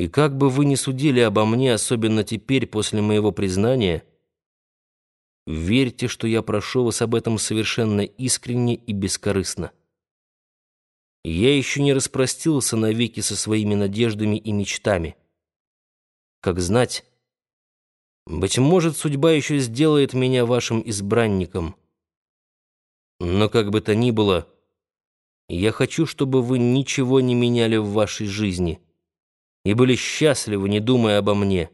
И как бы вы ни судили обо мне, особенно теперь, после моего признания, верьте, что я прошу вас об этом совершенно искренне и бескорыстно. Я еще не распростился навеки со своими надеждами и мечтами. Как знать, быть может, судьба еще сделает меня вашим избранником. Но как бы то ни было, я хочу, чтобы вы ничего не меняли в вашей жизни и были счастливы, не думая обо мне.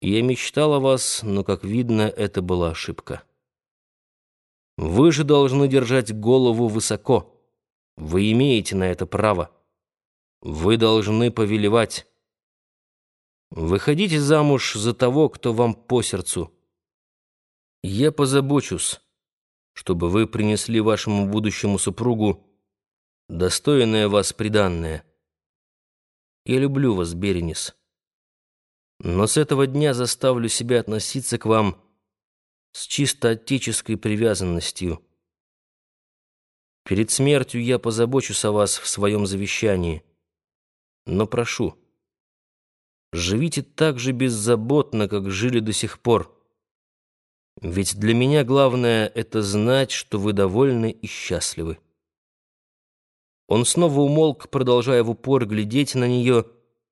Я мечтал о вас, но, как видно, это была ошибка. Вы же должны держать голову высоко. Вы имеете на это право. Вы должны повелевать. Выходите замуж за того, кто вам по сердцу. Я позабочусь, чтобы вы принесли вашему будущему супругу достойное вас приданное. Я люблю вас, Беренис. Но с этого дня заставлю себя относиться к вам с чисто отеческой привязанностью. Перед смертью я позабочусь о вас в своем завещании. Но прошу, живите так же беззаботно, как жили до сих пор. Ведь для меня главное — это знать, что вы довольны и счастливы. Он снова умолк, продолжая в упор глядеть на нее,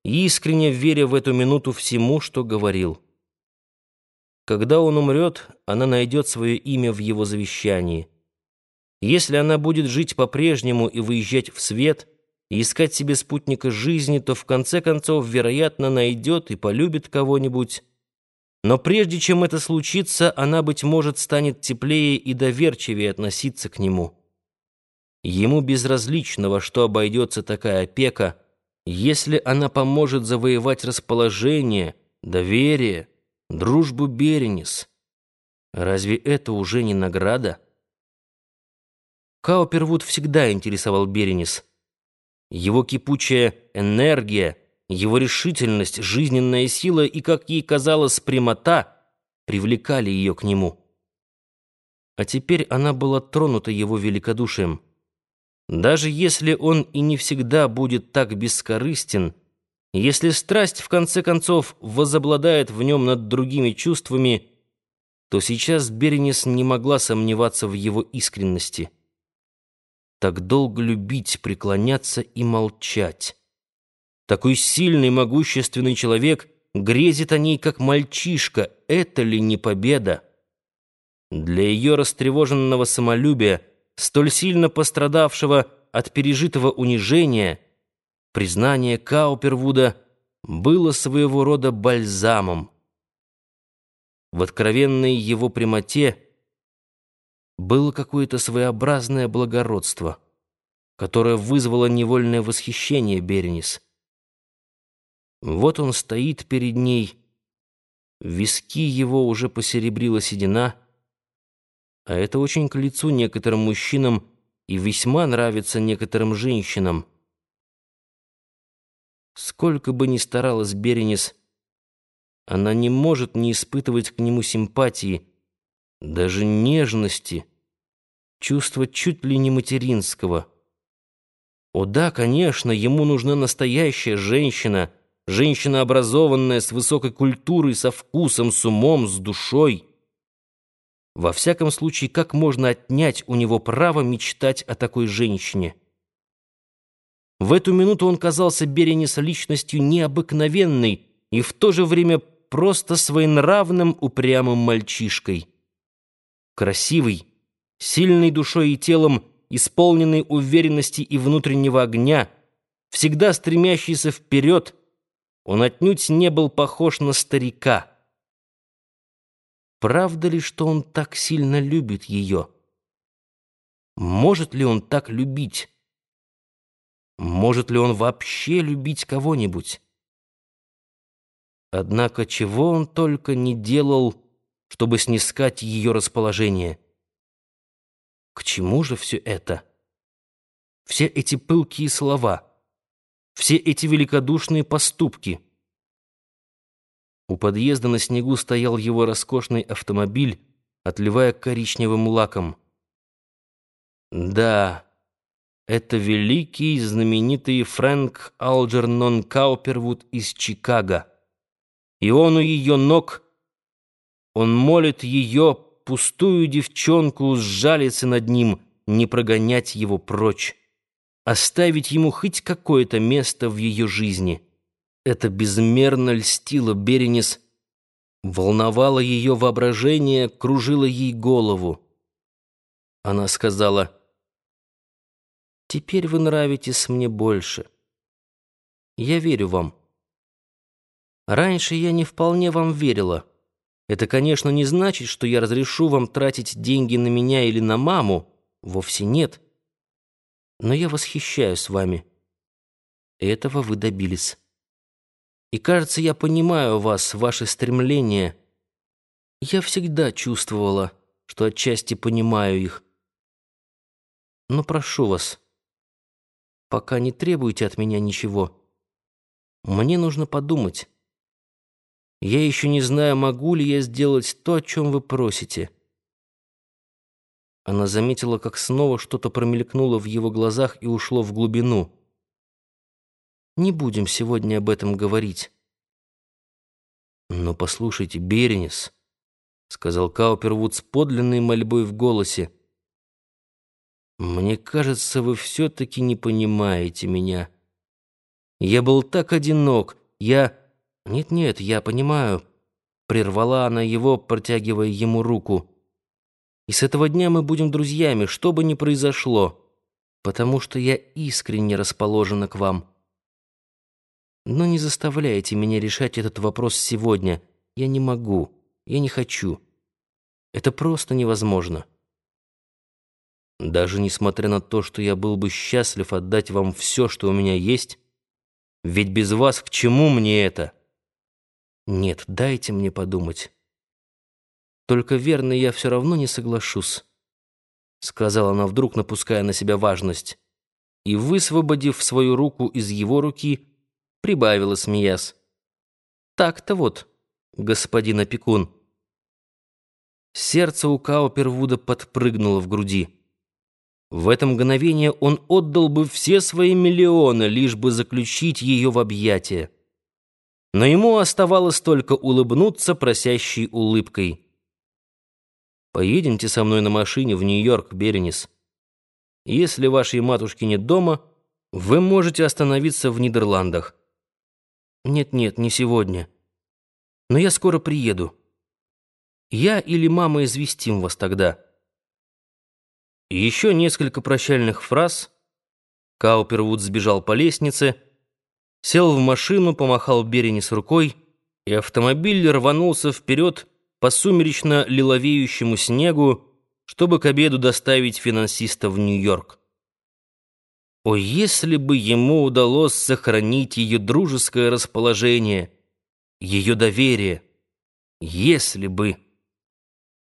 искренне веря в эту минуту всему, что говорил. Когда он умрет, она найдет свое имя в его завещании. Если она будет жить по-прежнему и выезжать в свет, и искать себе спутника жизни, то в конце концов, вероятно, найдет и полюбит кого-нибудь. Но прежде чем это случится, она, быть может, станет теплее и доверчивее относиться к нему. Ему безразлично, во что обойдется такая опека, если она поможет завоевать расположение, доверие, дружбу Беренис. Разве это уже не награда? Каупервуд всегда интересовал Беренис. Его кипучая энергия, его решительность, жизненная сила и, как ей казалось, прямота привлекали ее к нему. А теперь она была тронута его великодушием. Даже если он и не всегда будет так бескорыстен, если страсть, в конце концов, возобладает в нем над другими чувствами, то сейчас Беренис не могла сомневаться в его искренности. Так долго любить, преклоняться и молчать. Такой сильный, могущественный человек грезит о ней, как мальчишка. Это ли не победа? Для ее растревоженного самолюбия — столь сильно пострадавшего от пережитого унижения, признание Каупервуда было своего рода бальзамом. В откровенной его прямоте было какое-то своеобразное благородство, которое вызвало невольное восхищение Беренис. Вот он стоит перед ней, виски его уже посеребрила седина — а это очень к лицу некоторым мужчинам и весьма нравится некоторым женщинам. Сколько бы ни старалась Беренис, она не может не испытывать к нему симпатии, даже нежности, чувства чуть ли не материнского. О да, конечно, ему нужна настоящая женщина, женщина образованная, с высокой культурой, со вкусом, с умом, с душой. Во всяком случае, как можно отнять у него право мечтать о такой женщине? В эту минуту он казался Беренис личностью необыкновенной и в то же время просто своенравным упрямым мальчишкой. Красивый, сильный душой и телом, исполненный уверенности и внутреннего огня, всегда стремящийся вперед, он отнюдь не был похож на старика. Правда ли, что он так сильно любит ее? Может ли он так любить? Может ли он вообще любить кого-нибудь? Однако чего он только не делал, чтобы снискать ее расположение? К чему же все это? Все эти пылкие слова, все эти великодушные поступки — у подъезда на снегу стоял его роскошный автомобиль, отливая коричневым лаком. Да, Это великий знаменитый Фрэнк Алджернон Каупервуд из Чикаго. И он у ее ног, он молит ее, пустую девчонку, сжалиться над ним, не прогонять его прочь, оставить ему хоть какое-то место в ее жизни. Это безмерно льстило Беренис, волновало ее воображение, кружило ей голову. Она сказала, «Теперь вы нравитесь мне больше. Я верю вам». Раньше я не вполне вам верила. Это, конечно, не значит, что я разрешу вам тратить деньги на меня или на маму. Вовсе нет. Но я восхищаюсь вами. Этого вы добились. И, кажется, я понимаю вас, ваши стремления. Я всегда чувствовала, что отчасти понимаю их. Но прошу вас, пока не требуйте от меня ничего. Мне нужно подумать. Я еще не знаю, могу ли я сделать то, о чем вы просите». Она заметила, как снова что-то промелькнуло в его глазах и ушло в глубину. «Не будем сегодня об этом говорить». «Но послушайте, Беренис», — сказал Каупервуд с подлинной мольбой в голосе, «мне кажется, вы все-таки не понимаете меня. Я был так одинок, я...» «Нет-нет, я понимаю», — прервала она его, протягивая ему руку. «И с этого дня мы будем друзьями, что бы ни произошло, потому что я искренне расположена к вам. Но не заставляйте меня решать этот вопрос сегодня. Я не могу, я не хочу. Это просто невозможно». Даже несмотря на то, что я был бы счастлив отдать вам все, что у меня есть, ведь без вас к чему мне это?» Нет, дайте мне подумать. Только верно, я все равно не соглашусь, сказала она вдруг, напуская на себя важность, и, высвободив свою руку из его руки, прибавила, смеясь. Так-то вот, господин опекун. Сердце у Каупервуда подпрыгнуло в груди. В это мгновение он отдал бы все свои миллионы, лишь бы заключить ее в объятия но ему оставалось только улыбнуться просящей улыбкой. «Поедемте со мной на машине в Нью-Йорк, Беренис. Если вашей матушки нет дома, вы можете остановиться в Нидерландах». «Нет-нет, не сегодня. Но я скоро приеду. Я или мама известим вас тогда». Еще несколько прощальных фраз. Каупервуд сбежал по лестнице, сел в машину, помахал Беренис рукой, и автомобиль рванулся вперед по сумеречно лиловеющему снегу, чтобы к обеду доставить финансиста в Нью-Йорк. О, если бы ему удалось сохранить ее дружеское расположение, ее доверие, если бы...